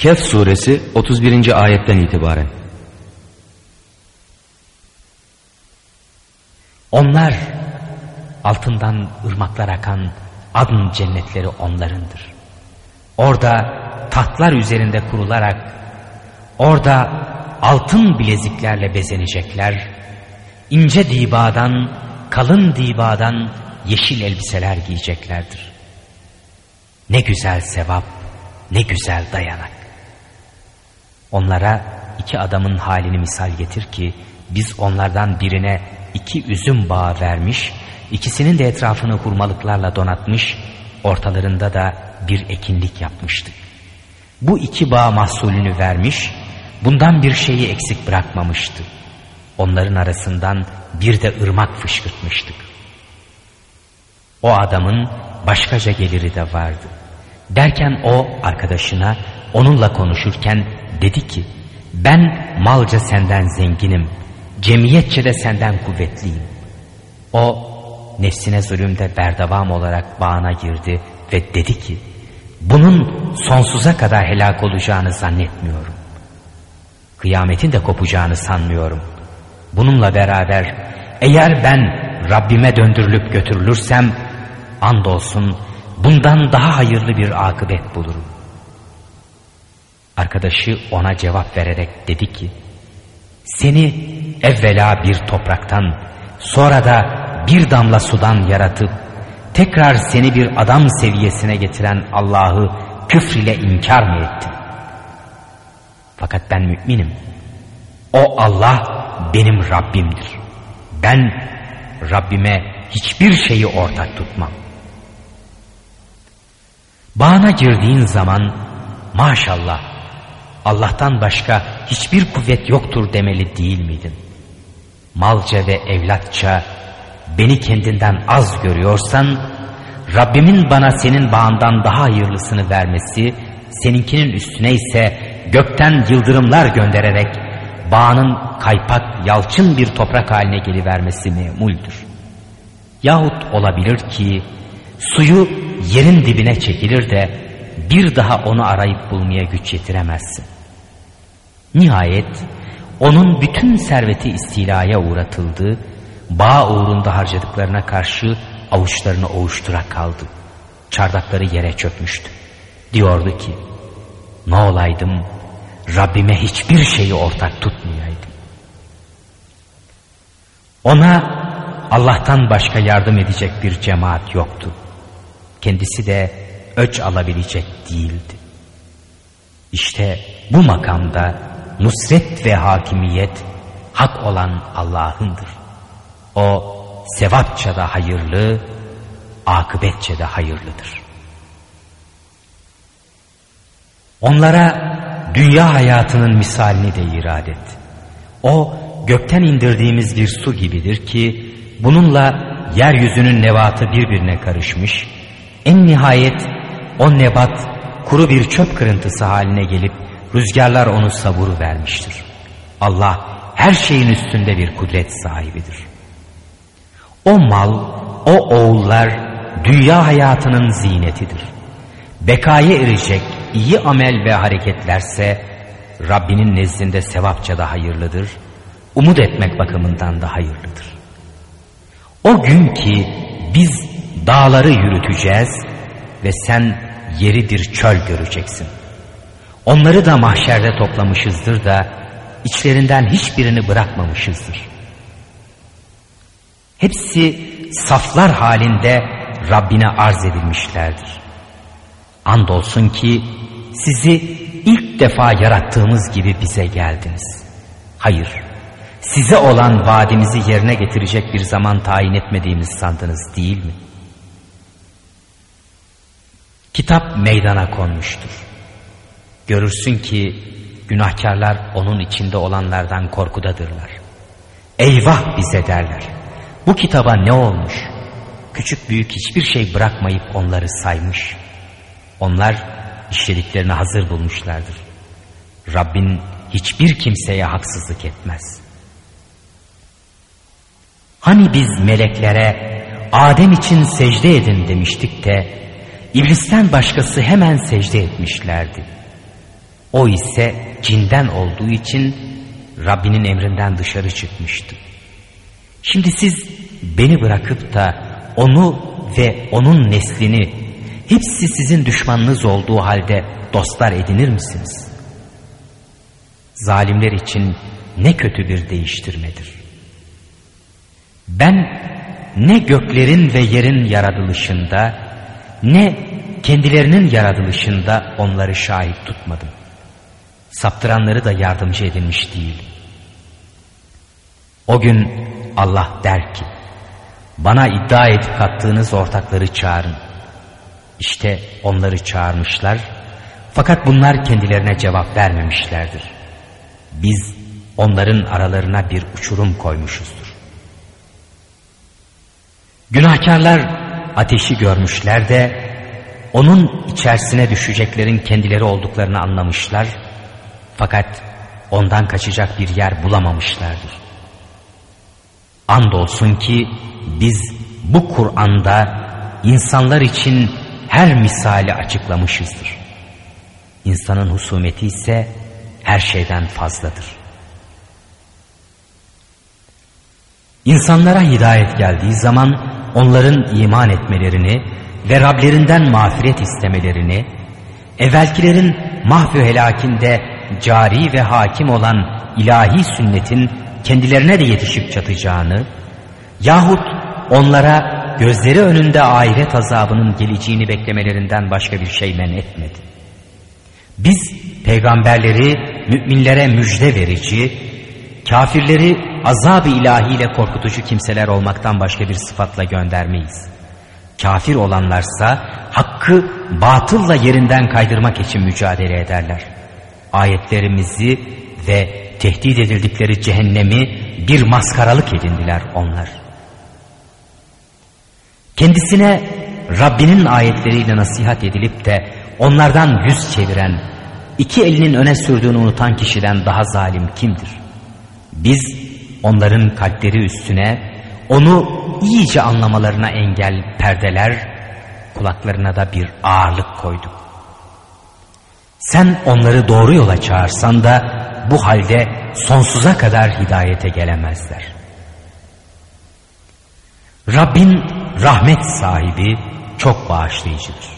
Kehf suresi 31. ayetten itibaren. Onlar altından ırmaklar akan adın cennetleri onlarındır. Orada tahtlar üzerinde kurularak orada altın bileziklerle bezenecekler. ince dibadan, kalın dibadan yeşil elbiseler giyeceklerdir. Ne güzel sevap, ne güzel dayanak. Onlara iki adamın halini misal getir ki biz onlardan birine iki üzüm bağı vermiş, ikisinin de etrafını hurmalıklarla donatmış, ortalarında da bir ekinlik yapmıştık. Bu iki bağ mahsulünü vermiş, bundan bir şeyi eksik bırakmamıştı. Onların arasından bir de ırmak fışkırtmıştık. O adamın başkaca geliri de vardı. Derken o arkadaşına onunla konuşurken dedi ki ben malca senden zenginim, cemiyetçe de senden kuvvetliyim. O nefsine zulümde berdevam olarak bağına girdi ve dedi ki bunun sonsuza kadar helak olacağını zannetmiyorum. Kıyametin de kopacağını sanmıyorum. Bununla beraber eğer ben Rabbime döndürülüp götürülürsem andolsun bundan daha hayırlı bir akıbet bulurum. Arkadaşı ona cevap vererek dedi ki seni evvela bir topraktan sonra da bir damla sudan yaratıp tekrar seni bir adam seviyesine getiren Allah'ı küfr ile inkar mı ettin? Fakat ben müminim. O Allah benim Rabbimdir. Ben Rabbime hiçbir şeyi ortak tutmam. Bağına girdiğin zaman maşallah Allah'tan başka hiçbir kuvvet yoktur demeli değil miydin? Malca ve evlatça beni kendinden az görüyorsan Rabbimin bana senin bağından daha hayırlısını vermesi seninkinin üstüne ise gökten yıldırımlar göndererek bağının kaypak yalçın bir toprak haline gelivermesi memuldür. Yahut olabilir ki suyu yerin dibine çekilir de bir daha onu arayıp bulmaya güç yetiremezsin. Nihayet onun bütün serveti istilaya uğratıldı, bağ uğrunda harcadıklarına karşı avuçlarını ovuştura kaldı. Çardakları yere çökmüştü. Diyordu ki, ne olaydım Rabbime hiçbir şeyi ortak tutmayaydım. Ona Allah'tan başka yardım edecek bir cemaat yoktu. Kendisi de öç alabilecek değildi. İşte bu makamda nusret ve hakimiyet hak olan Allah'ındır. O sevapça da hayırlı, akıbetçe de hayırlıdır. Onlara dünya hayatının misalini de irad et. O gökten indirdiğimiz bir su gibidir ki bununla yeryüzünün nebatı birbirine karışmış. En nihayet o nebat kuru bir çöp kırıntısı haline gelip rüzgarlar onu savuru vermiştir. Allah her şeyin üstünde bir kudret sahibidir. O mal, o oğullar dünya hayatının zinetidir. Bekaya erecek iyi amel ve hareketlerse Rabbinin nezdinde sevapça da hayırlıdır. Umut etmek bakımından da hayırlıdır. O gün ki biz dağları yürüteceğiz ve sen yeri bir çöl göreceksin. Onları da mahşerde toplamışızdır da içlerinden hiçbirini bırakmamışızdır. Hepsi saflar halinde Rabbine arz edilmişlerdir. Andolsun ki sizi ilk defa yarattığımız gibi bize geldiniz. Hayır, size olan vaadimizi yerine getirecek bir zaman tayin etmediğimiz sandınız değil mi? Kitap meydana konmuştur. Görürsün ki günahkarlar onun içinde olanlardan korkudadırlar. Eyvah bize derler. Bu kitaba ne olmuş? Küçük büyük hiçbir şey bırakmayıp onları saymış. Onlar işlediklerini hazır bulmuşlardır. Rabbin hiçbir kimseye haksızlık etmez. Hani biz meleklere Adem için secde edin demiştik de İblisten başkası hemen secde etmişlerdi. O ise cinden olduğu için Rabbinin emrinden dışarı çıkmıştı. Şimdi siz beni bırakıp da onu ve onun neslini hepsi sizin düşmanınız olduğu halde dostlar edinir misiniz? Zalimler için ne kötü bir değiştirmedir. Ben ne göklerin ve yerin yaratılışında ne kendilerinin yaratılışında onları şahit tutmadım. Saptıranları da yardımcı edilmiş değil. O gün Allah der ki bana iddia edip kattığınız ortakları çağırın. İşte onları çağırmışlar fakat bunlar kendilerine cevap vermemişlerdir. Biz onların aralarına bir uçurum koymuşuzdur. Günahkarlar ateşi görmüşler de onun içerisine düşeceklerin kendileri olduklarını anlamışlar fakat ondan kaçacak bir yer bulamamışlardır. Andolsun ki biz bu Kur'an'da insanlar için her misali açıklamışızdır. İnsanın husumeti ise her şeyden fazladır. İnsanlara hidayet geldiği zaman onların iman etmelerini ve Rablerinden mağfiret istemelerini, evvelkilerin mahvü helakinde cari ve hakim olan ilahi sünnetin kendilerine de yetişip çatacağını yahut onlara gözleri önünde ahiret azabının geleceğini beklemelerinden başka bir şey men etmedi. Biz peygamberleri müminlere müjde verici, kafirleri azab-ı ilahiyle korkutucu kimseler olmaktan başka bir sıfatla göndermeyiz. Kafir olanlarsa hakkı batılla yerinden kaydırmak için mücadele ederler. Ayetlerimizi ve tehdit edildikleri cehennemi bir maskaralık edindiler onlar. Kendisine Rabbinin ayetleriyle nasihat edilip de onlardan yüz çeviren, iki elinin öne sürdüğünü unutan kişiden daha zalim kimdir? Biz onların kalpleri üstüne onu iyice anlamalarına engel perdeler, kulaklarına da bir ağırlık koyduk. Sen onları doğru yola çağırsan da bu halde sonsuza kadar hidayete gelemezler. Rabbin rahmet sahibi çok bağışlayıcıdır.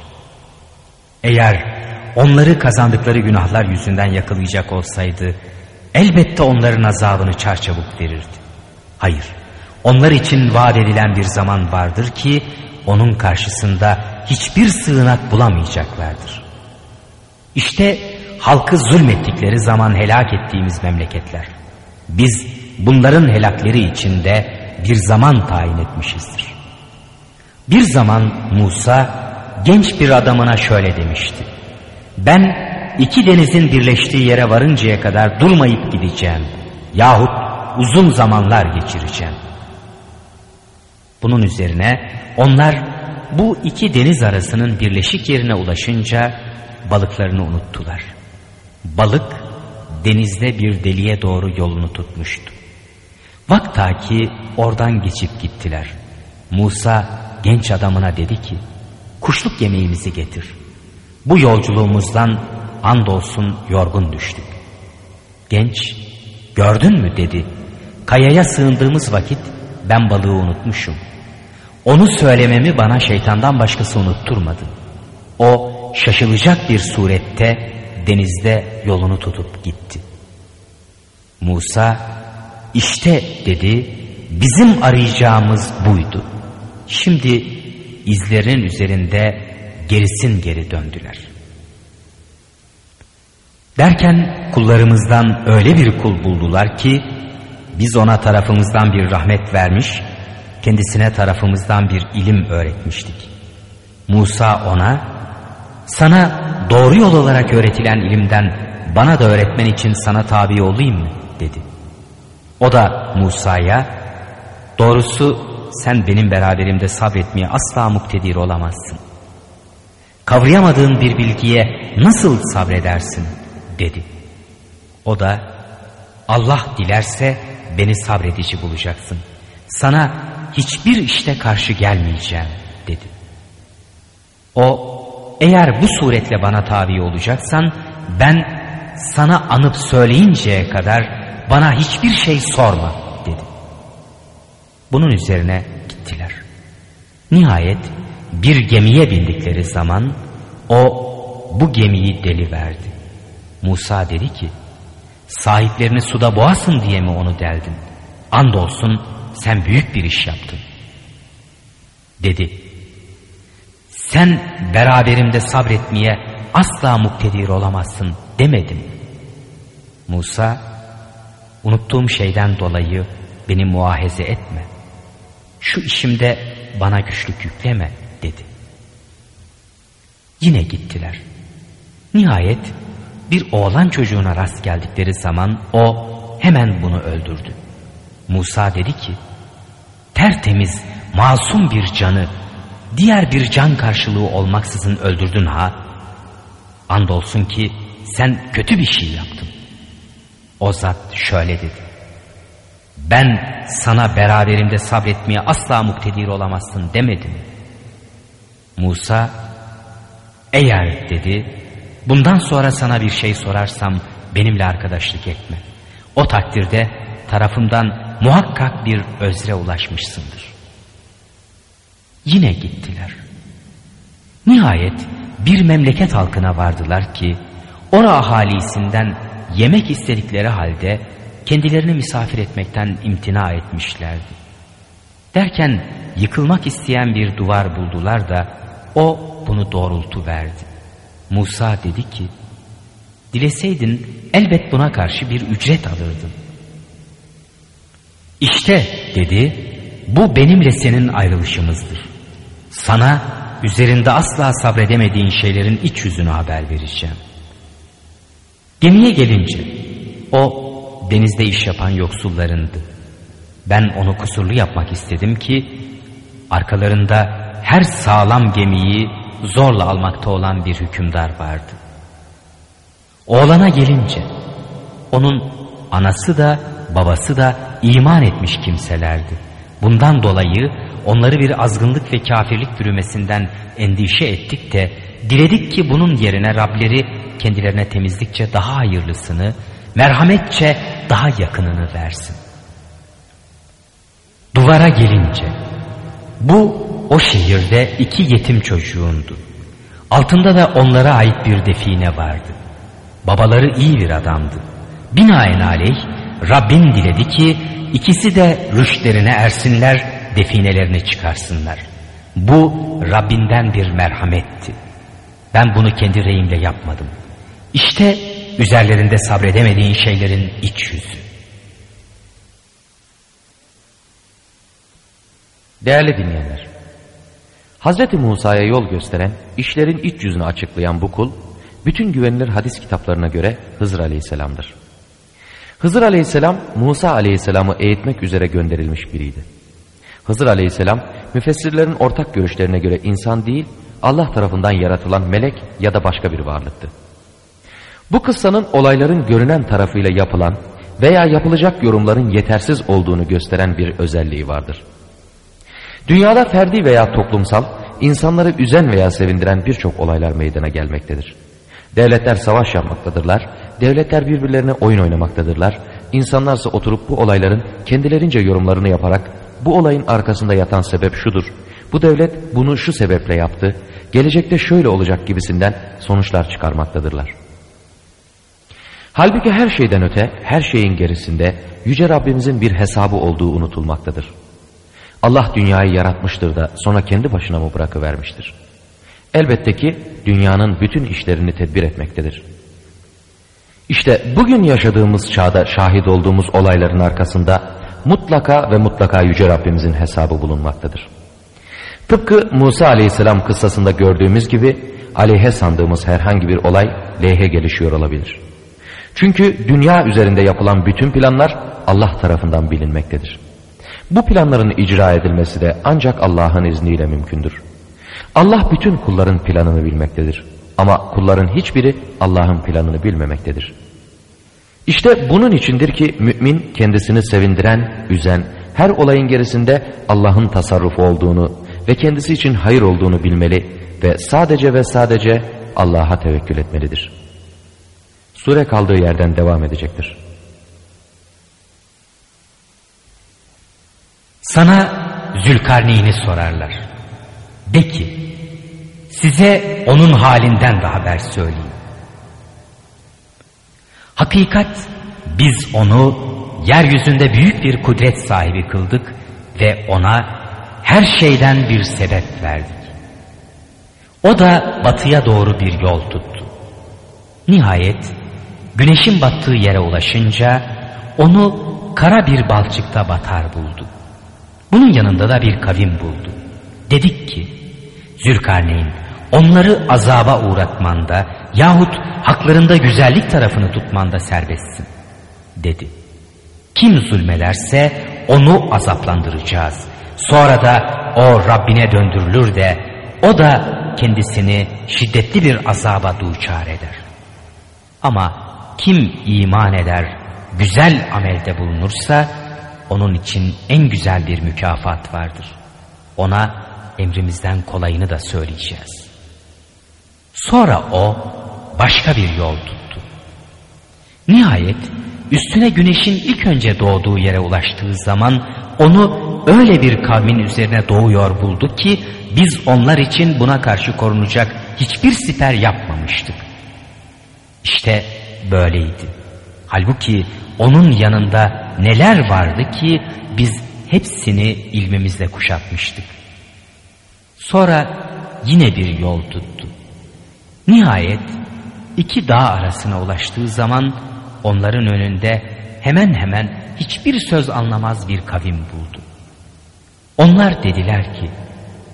Eğer onları kazandıkları günahlar yüzünden yakalayacak olsaydı elbette onların azabını çarçabuk verirdi. Hayır, onlar için vaat edilen bir zaman vardır ki onun karşısında hiçbir sığınak bulamayacaklardır. İşte halkı zulmettikleri zaman helak ettiğimiz memleketler. Biz bunların helakleri içinde bir zaman tayin etmişizdir. Bir zaman Musa genç bir adamına şöyle demişti. Ben iki denizin birleştiği yere varıncaya kadar durmayıp gideceğim. Yahut uzun zamanlar geçireceğim. Bunun üzerine onlar bu iki deniz arasının birleşik yerine ulaşınca balıklarını unuttular. Balık denizde bir deliğe doğru yolunu tutmuştu. Vakta ki oradan geçip gittiler. Musa genç adamına dedi ki kuşluk yemeğimizi getir. Bu yolculuğumuzdan andolsun yorgun düştük. Genç gördün mü dedi. Kayaya sığındığımız vakit ben balığı unutmuşum. Onu söylememi bana şeytandan başkası unutturmadı. O şaşılacak bir surette denizde yolunu tutup gitti. Musa işte dedi bizim arayacağımız buydu. Şimdi izlerin üzerinde gerisin geri döndüler. Derken kullarımızdan öyle bir kul buldular ki biz ona tarafımızdan bir rahmet vermiş, kendisine tarafımızdan bir ilim öğretmiştik. Musa ona, sana doğru yol olarak öğretilen ilimden bana da öğretmen için sana tabi olayım mı? dedi. O da Musa'ya, doğrusu sen benim beraberimde sabretmeye asla muktedir olamazsın. Kavrayamadığın bir bilgiye nasıl sabredersin dedi. O da Allah dilerse beni sabredici bulacaksın. Sana hiçbir işte karşı gelmeyeceğim dedi. O eğer bu suretle bana tabi olacaksan ben sana anıp söyleyinceye kadar bana hiçbir şey sorma dedi. Bunun üzerine gittiler. Nihayet bir gemiye bindikleri zaman o bu gemiyi deli verdi. Musa dedi ki sahiplerini suda boğasın diye mi onu deldin? Andolsun sen büyük bir iş yaptın. Dedi sen beraberimde sabretmeye asla muktedir olamazsın demedim. Musa unuttuğum şeyden dolayı beni muahize etme. Şu işimde bana güçlük yükleme dedi. Yine gittiler. Nihayet bir oğlan çocuğuna rast geldikleri zaman o hemen bunu öldürdü. Musa dedi ki tertemiz masum bir canı diğer bir can karşılığı olmaksızın öldürdün ha. Andolsun ki sen kötü bir şey yaptın. O zat şöyle dedi. Ben sana beraberimde sabretmeye asla muktedir olamazsın demedim. Musa eğer dedi bundan sonra sana bir şey sorarsam benimle arkadaşlık etme. O takdirde tarafımdan muhakkak bir özre ulaşmışsındır. Yine gittiler. Nihayet bir memleket halkına vardılar ki ora ahalisinden yemek istedikleri halde kendilerini misafir etmekten imtina etmişlerdi. Derken yıkılmak isteyen bir duvar buldular da o bunu doğrultu verdi. Musa dedi ki dileseydin elbet buna karşı bir ücret alırdın. İşte dedi bu benimle senin ayrılışımızdır. Sana üzerinde asla sabredemediğin şeylerin iç yüzünü haber vereceğim. Gemiye gelince o denizde iş yapan yoksullarındı. Ben onu kusurlu yapmak istedim ki arkalarında her sağlam gemiyi zorla almakta olan bir hükümdar vardı. Oğlana gelince onun anası da babası da iman etmiş kimselerdi. Bundan dolayı onları bir azgınlık ve kafirlik bürümesinden endişe ettik de diledik ki bunun yerine Rableri kendilerine temizlikçe daha hayırlısını, merhametçe daha yakınını versin. Duvara gelince bu o şehirde iki yetim çocuğundu. Altında da onlara ait bir define vardı. Babaları iyi bir adamdı. Binaenaleyh Rabbin diledi ki ikisi de rüştlerine ersinler, definelerini çıkarsınlar. Bu Rabbinden bir merhametti. Ben bunu kendi reyimle yapmadım. İşte üzerlerinde sabredemediğin şeylerin iç yüzü. Değerli dinleyenler, Hz. Musa'ya yol gösteren, işlerin iç yüzünü açıklayan bu kul, bütün güvenilir hadis kitaplarına göre Hızır Aleyhisselam'dır. Hızır Aleyhisselam, Musa Aleyhisselam'ı eğitmek üzere gönderilmiş biriydi. Hızır Aleyhisselam, müfessirlerin ortak görüşlerine göre insan değil, Allah tarafından yaratılan melek ya da başka bir varlıktı. Bu kıssanın olayların görünen tarafıyla yapılan veya yapılacak yorumların yetersiz olduğunu gösteren bir özelliği vardır. Dünyada ferdi veya toplumsal, insanları üzen veya sevindiren birçok olaylar meydana gelmektedir. Devletler savaş yapmaktadırlar, devletler birbirlerine oyun oynamaktadırlar, insanlarsa oturup bu olayların kendilerince yorumlarını yaparak bu olayın arkasında yatan sebep şudur, bu devlet bunu şu sebeple yaptı, gelecekte şöyle olacak gibisinden sonuçlar çıkarmaktadırlar. Halbuki her şeyden öte, her şeyin gerisinde Yüce Rabbimizin bir hesabı olduğu unutulmaktadır. Allah dünyayı yaratmıştır da sonra kendi başına mı bırakıvermiştir? Elbette ki dünyanın bütün işlerini tedbir etmektedir. İşte bugün yaşadığımız çağda şahit olduğumuz olayların arkasında mutlaka ve mutlaka Yüce Rabbimizin hesabı bulunmaktadır. Tıpkı Musa aleyhisselam kıssasında gördüğümüz gibi aleyhe sandığımız herhangi bir olay leyhe gelişiyor olabilir. Çünkü dünya üzerinde yapılan bütün planlar Allah tarafından bilinmektedir. Bu planların icra edilmesi de ancak Allah'ın izniyle mümkündür. Allah bütün kulların planını bilmektedir. Ama kulların hiçbiri Allah'ın planını bilmemektedir. İşte bunun içindir ki mümin kendisini sevindiren, üzen, her olayın gerisinde Allah'ın tasarrufu olduğunu ve kendisi için hayır olduğunu bilmeli ve sadece ve sadece Allah'a tevekkül etmelidir. Sure kaldığı yerden devam edecektir. Sana Zülkarneyn'i sorarlar. De ki, size onun halinden de haber söyleyeyim. Hakikat biz onu yeryüzünde büyük bir kudret sahibi kıldık ve ona her şeyden bir sebep verdik. O da batıya doğru bir yol tuttu. Nihayet güneşin battığı yere ulaşınca onu kara bir balçıkta batar buldu. Bunun yanında da bir kavim buldu. Dedik ki Zülkarneyn onları azaba uğratmanda yahut haklarında güzellik tarafını tutmanda serbestsin dedi. Kim zulmederse onu azaplandıracağız. Sonra da o Rabbine döndürülür de o da kendisini şiddetli bir azaba duçar eder. Ama kim iman eder, güzel amelde bulunursa onun için en güzel bir mükafat vardır. Ona emrimizden kolayını da söyleyeceğiz. Sonra o başka bir yol tuttu. Nihayet üstüne güneşin ilk önce doğduğu yere ulaştığı zaman onu öyle bir kavmin üzerine doğuyor buldu ki biz onlar için buna karşı korunacak hiçbir siper yapmamıştık. İşte böyleydi. Halbuki onun yanında neler vardı ki biz hepsini ilmimizle kuşatmıştık. Sonra yine bir yol tuttu. Nihayet iki dağ arasına ulaştığı zaman onların önünde hemen hemen hiçbir söz anlamaz bir kavim buldu. Onlar dediler ki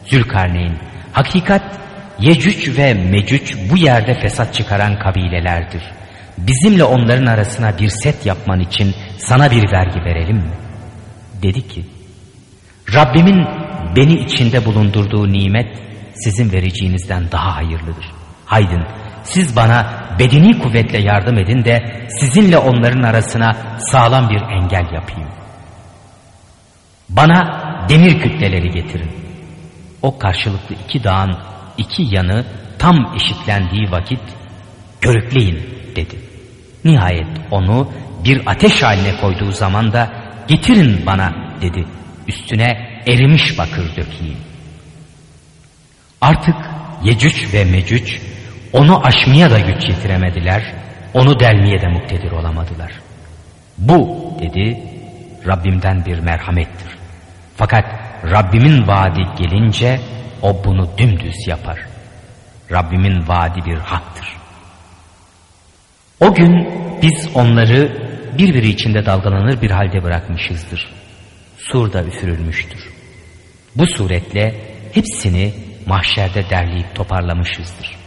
Zülkarneyn hakikat Yecüc ve Mecüc bu yerde fesat çıkaran kabilelerdir. Bizimle onların arasına bir set yapman için sana bir vergi verelim mi? Dedi ki Rabbimin beni içinde bulundurduğu nimet sizin vereceğinizden daha hayırlıdır. Haydın siz bana bedeni kuvvetle yardım edin de sizinle onların arasına sağlam bir engel yapayım. Bana demir kütleleri getirin. O karşılıklı iki dağın iki yanı tam eşitlendiği vakit körükleyin dedi. Nihayet onu bir ateş haline koyduğu zaman da getirin bana dedi. Üstüne erimiş bakır dökeyim. Artık Yecüc ve Mecüc onu aşmaya da güç yetiremediler, onu delmeye de muktedir olamadılar. Bu dedi Rabbimden bir merhamettir. Fakat Rabbimin vaadi gelince o bunu dümdüz yapar. Rabbimin vaadi bir haktır. O gün biz onları birbiri içinde dalgalanır bir halde bırakmışızdır. Sur da üfürülmüştür. Bu suretle hepsini mahşerde derleyip toparlamışızdır.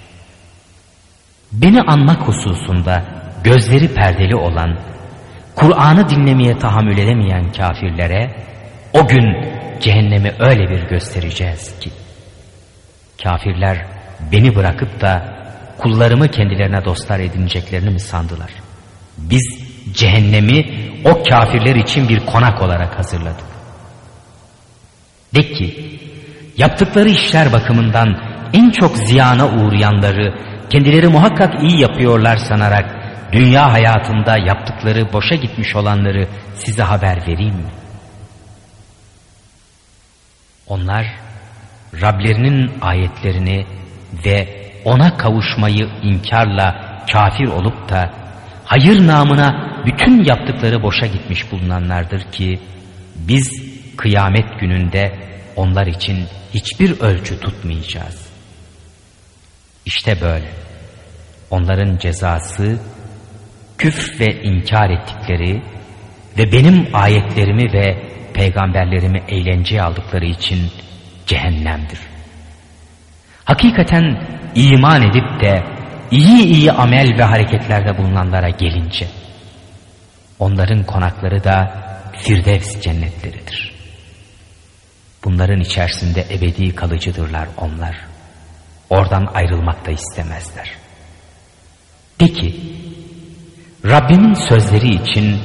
Beni anmak hususunda gözleri perdeli olan, Kur'an'ı dinlemeye tahammül edemeyen kafirlere o gün cehennemi öyle bir göstereceğiz ki kafirler beni bırakıp da kullarımı kendilerine dostlar edineceklerini mi sandılar? Biz cehennemi o kafirler için bir konak olarak hazırladık. De ki yaptıkları işler bakımından en çok ziyana uğrayanları kendileri muhakkak iyi yapıyorlar sanarak dünya hayatında yaptıkları boşa gitmiş olanları size haber vereyim mi? Onlar Rablerinin ayetlerini ve ona kavuşmayı inkarla kafir olup da hayır namına bütün yaptıkları boşa gitmiş bulunanlardır ki biz kıyamet gününde onlar için hiçbir ölçü tutmayacağız. İşte böyle. Onların cezası küfr ve inkar ettikleri ve benim ayetlerimi ve peygamberlerimi eğlenceye aldıkları için cehennemdir. Hakikaten iman edip de iyi iyi amel ve hareketlerde bulunanlara gelince onların konakları da Firdevs cennetleridir. Bunların içerisinde ebedi kalıcıdırlar onlar. Oradan ayrılmak da istemezler. De ki, Rabbimin sözleri için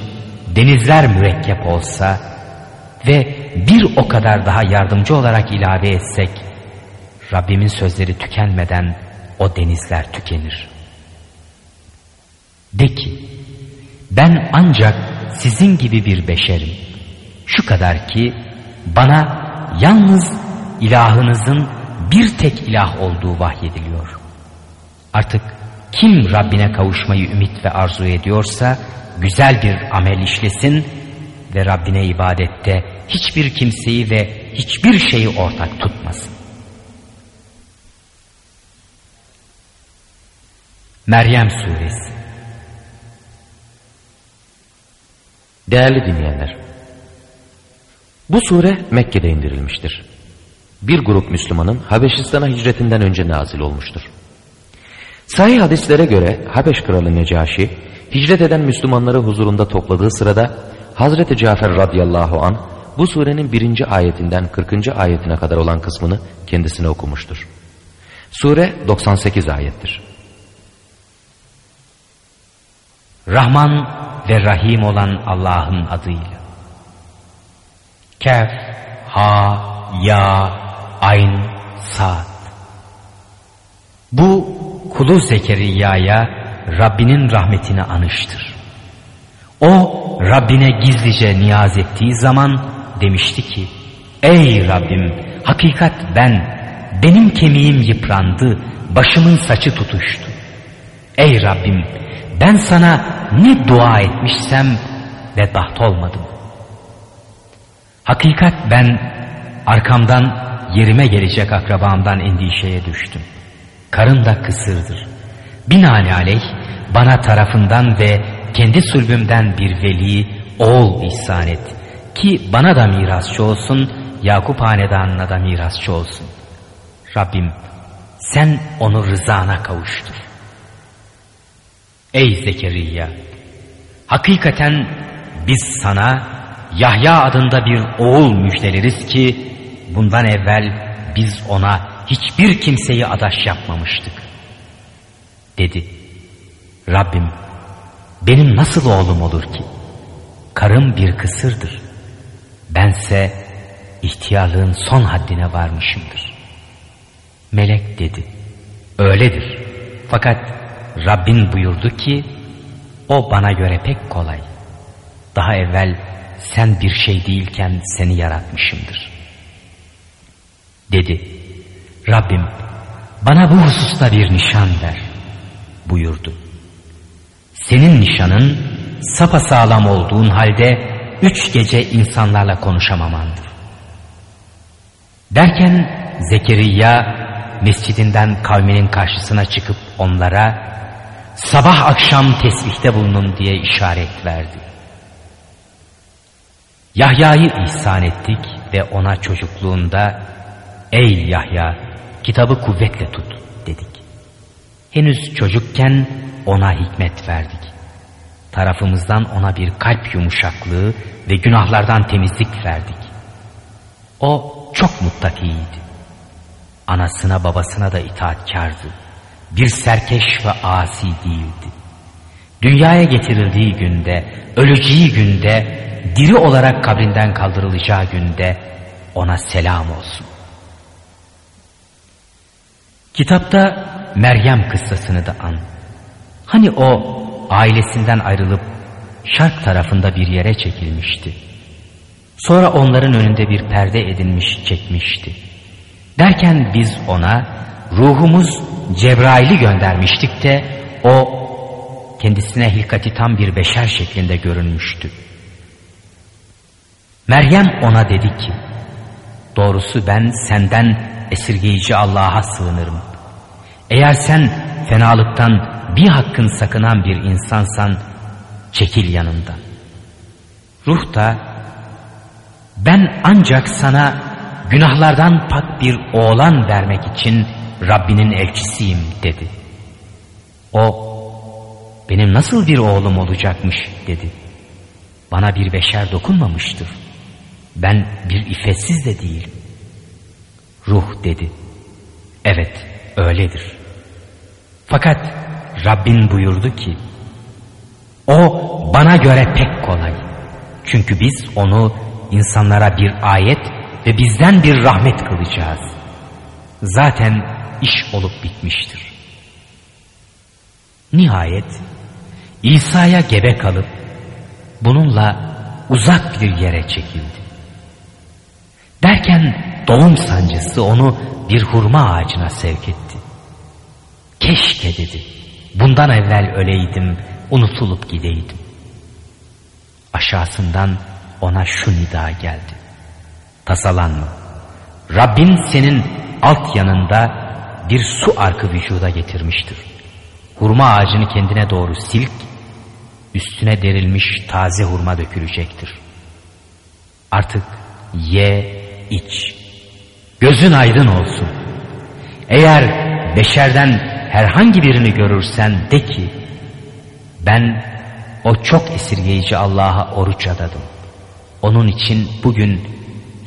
denizler mürekkep olsa ve bir o kadar daha yardımcı olarak ilave etsek Rabbimin sözleri tükenmeden o denizler tükenir. De ki ben ancak sizin gibi bir beşerim. Şu kadar ki bana yalnız ilahınızın bir tek ilah olduğu vahyediliyor. Artık kim Rabbine kavuşmayı ümit ve arzu ediyorsa güzel bir amel işlesin ve Rabbine ibadette hiçbir kimseyi ve hiçbir şeyi ortak tutmasın. Meryem Suresi Değerli dinleyenler, bu sure Mekke'de indirilmiştir. Bir grup Müslümanın Habeşistan'a hicretinden önce nazil olmuştur. Sahih hadislere göre Habeş kralı Necaşi, hicret eden Müslümanları huzurunda topladığı sırada Hazreti Cafer radıyallahu an bu surenin birinci ayetinden 40. ayetine kadar olan kısmını kendisine okumuştur. Sure 98 ayettir. Rahman ve Rahim olan Allah'ın adıyla. Kef, Ha, Ya, Ayn, Sad. Bu kulu Zekeriya'ya Rabbinin rahmetini anıştır. O Rabbine gizlice niyaz ettiği zaman demişti ki Ey Rabbim hakikat ben benim kemiğim yıprandı başımın saçı tutuştu. Ey Rabbim ben sana ne dua etmişsem ve olmadım. Hakikat ben arkamdan yerime gelecek akrabamdan endişeye düştüm. Karım da kısırdır. Binaenaleyh bana tarafından ve kendi sülbümden bir veli, oğul ihsan et. Ki bana da mirasçı olsun, Yakup hanedanına da mirasçı olsun. Rabbim sen onu rızana kavuştur. Ey Zekeriya! Hakikaten biz sana Yahya adında bir oğul müjdeleriz ki bundan evvel biz ona hiçbir kimseyi adaş yapmamıştık. Dedi. Rabbim benim nasıl oğlum olur ki? Karım bir kısırdır. Bense ihtiyarlığın son haddine varmışımdır. Melek dedi. Öyledir. Fakat Rabbin buyurdu ki o bana göre pek kolay. Daha evvel sen bir şey değilken seni yaratmışımdır. Dedi. Rabbim bana bu hususta bir nişan ver buyurdu. Senin nişanın sapasağlam olduğun halde üç gece insanlarla konuşamamandır. Derken Zekeriya mescidinden kavminin karşısına çıkıp onlara sabah akşam tesbihte bulunun diye işaret verdi. Yahya'yı ihsan ettik ve ona çocukluğunda ey Yahya kitabı kuvvetle tut dedik. Henüz çocukken ona hikmet verdik. Tarafımızdan ona bir kalp yumuşaklığı ve günahlardan temizlik verdik. O çok muttakiydi. Anasına babasına da itaatkardı. Bir serkeş ve asi değildi. Dünyaya getirildiği günde, öleceği günde, diri olarak kabrinden kaldırılacağı günde ona selam olsun. Kitapta Meryem kıssasını da an. Hani o ailesinden ayrılıp şark tarafında bir yere çekilmişti. Sonra onların önünde bir perde edinmiş çekmişti. Derken biz ona ruhumuz Cebrail'i göndermiştik de o kendisine hilkati tam bir beşer şeklinde görünmüştü. Meryem ona dedi ki doğrusu ben senden esirgeyici Allah'a sığınırım. Eğer sen fenalıktan bir hakkın sakınan bir insansan çekil yanından. Ruh da ben ancak sana günahlardan pak bir oğlan vermek için Rabbinin elçisiyim dedi. O benim nasıl bir oğlum olacakmış dedi. Bana bir beşer dokunmamıştır. Ben bir iffetsiz de değilim. Ruh dedi. Evet öyledir. Fakat Rabbin buyurdu ki o bana göre pek kolay. Çünkü biz onu insanlara bir ayet ve bizden bir rahmet kılacağız. Zaten iş olup bitmiştir. Nihayet İsa'ya gebe kalıp bununla uzak bir yere çekildi. Derken doğum sancısı onu bir hurma ağacına sevk etti. Keşke dedi, bundan evvel öleydim, unutulup gideydim. Aşağısından ona şu nida geldi. Tasalanma. Rabbin senin alt yanında bir su arkı vücuda getirmiştir. Hurma ağacını kendine doğru silk, üstüne derilmiş taze hurma dökülecektir. Artık ye, iç. Gözün aydın olsun. Eğer beşerden herhangi birini görürsen de ki, ben o çok esirgeyici Allah'a oruç adadım. Onun için bugün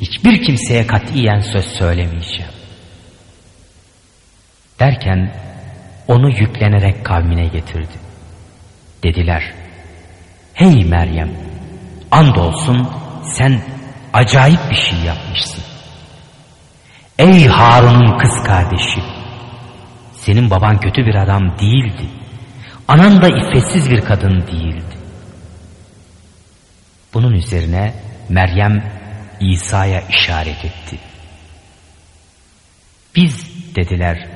hiçbir kimseye katiyen söz söylemeyeceğim. Derken onu yüklenerek kavmine getirdi. Dediler, Hey Meryem, andolsun sen acayip bir şey yapmışsın. Ey Harun'un kız kardeşi, senin baban kötü bir adam değildi. Anan da iffetsiz bir kadın değildi. Bunun üzerine Meryem İsa'ya işaret etti. Biz dediler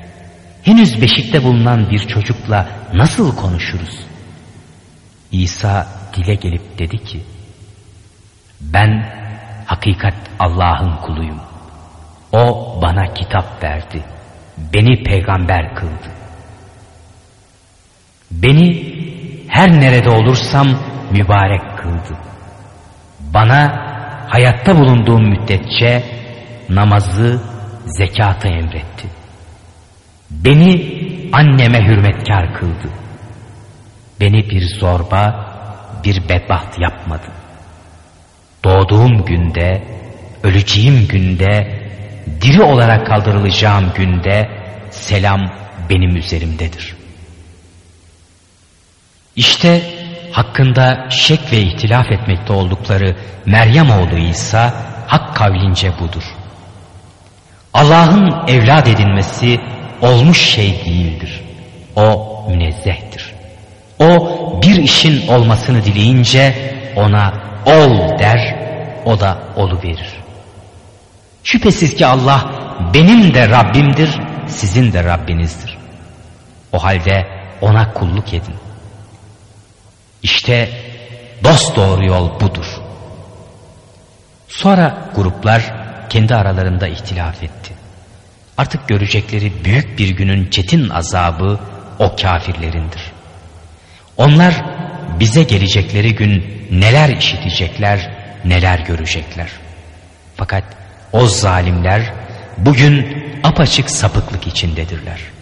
henüz beşikte bulunan bir çocukla nasıl konuşuruz? İsa dile gelip dedi ki ben hakikat Allah'ın kuluyum. O bana kitap verdi. Beni peygamber kıldı. Beni her nerede olursam mübarek kıldı. Bana hayatta bulunduğum müddetçe namazı, zekatı emretti. Beni anneme hürmetkar kıldı. Beni bir zorba, bir bedbaht yapmadı. Doğduğum günde, öleceğim günde, diri olarak kaldırılacağım günde selam benim üzerimdedir. İşte hakkında şek ve ihtilaf etmekte oldukları Meryem oğlu İsa hak kavlince budur. Allah'ın evlad edinmesi olmuş şey değildir. O münezzehtir. O bir işin olmasını dileyince ona ol der, o da olu verir. Şüphesiz ki Allah benim de Rabbimdir, sizin de Rabbinizdir. O halde ona kulluk edin. İşte dost doğru yol budur. Sonra gruplar kendi aralarında ihtilaf etti. Artık görecekleri büyük bir günün çetin azabı o kafirlerindir. Onlar bize gelecekleri gün neler işitecekler, neler görecekler. Fakat o zalimler bugün apaçık sapıklık içindedirler.